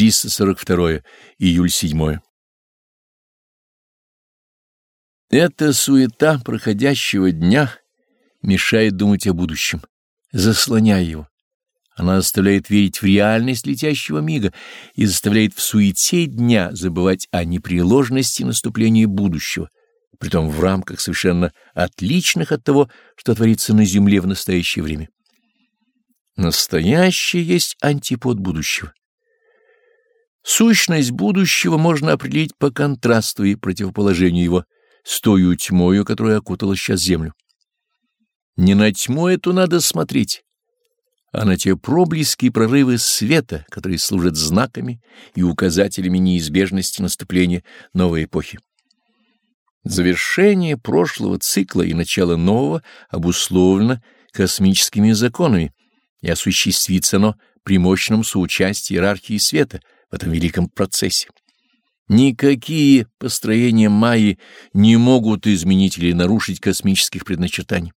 342 июль 7 Эта суета проходящего дня мешает думать о будущем, заслоняя его. Она заставляет верить в реальность летящего мига и заставляет в суете дня забывать о непреложности наступления будущего, притом в рамках совершенно отличных от того, что творится на Земле в настоящее время. Настоящее есть антипод будущего. Сущность будущего можно определить по контрасту и противоположению его с той тьмою, которая окутала сейчас землю. Не на тьму эту надо смотреть, а на те проблески и прорывы света, которые служат знаками и указателями неизбежности наступления новой эпохи. Завершение прошлого цикла и начало нового обусловлено космическими законами, и осуществится оно при мощном соучастии иерархии света в этом великом процессе. Никакие построения Майи не могут изменить или нарушить космических предначертаний.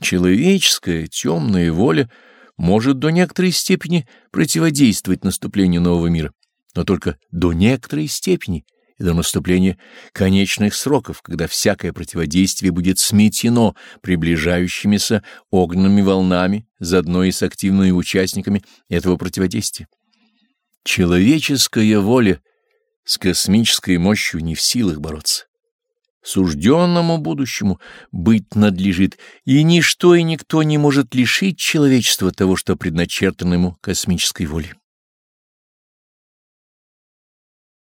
Человеческая темная воля может до некоторой степени противодействовать наступлению нового мира, но только до некоторой степени и до наступления конечных сроков, когда всякое противодействие будет сметено приближающимися огненными волнами заодно и с активными участниками этого противодействия. Человеческая воля с космической мощью не в силах бороться. Сужденному будущему быть надлежит, и ничто и никто не может лишить человечества того, что предначертано ему космической волей.